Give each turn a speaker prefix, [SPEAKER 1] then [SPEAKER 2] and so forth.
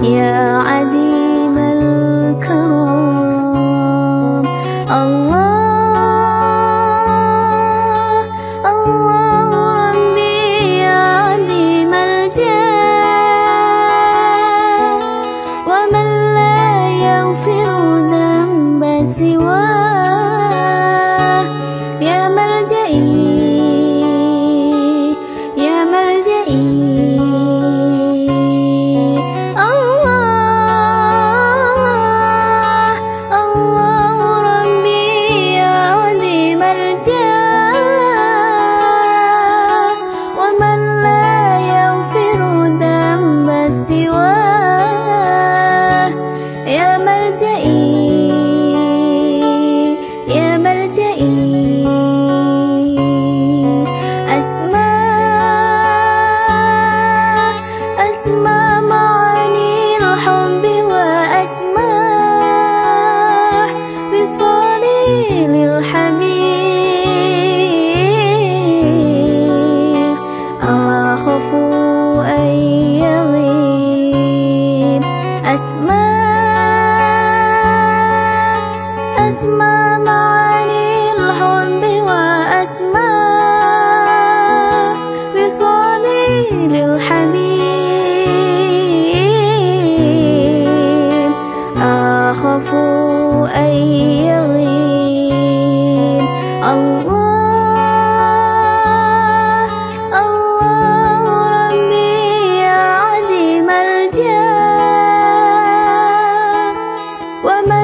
[SPEAKER 1] yeah 我们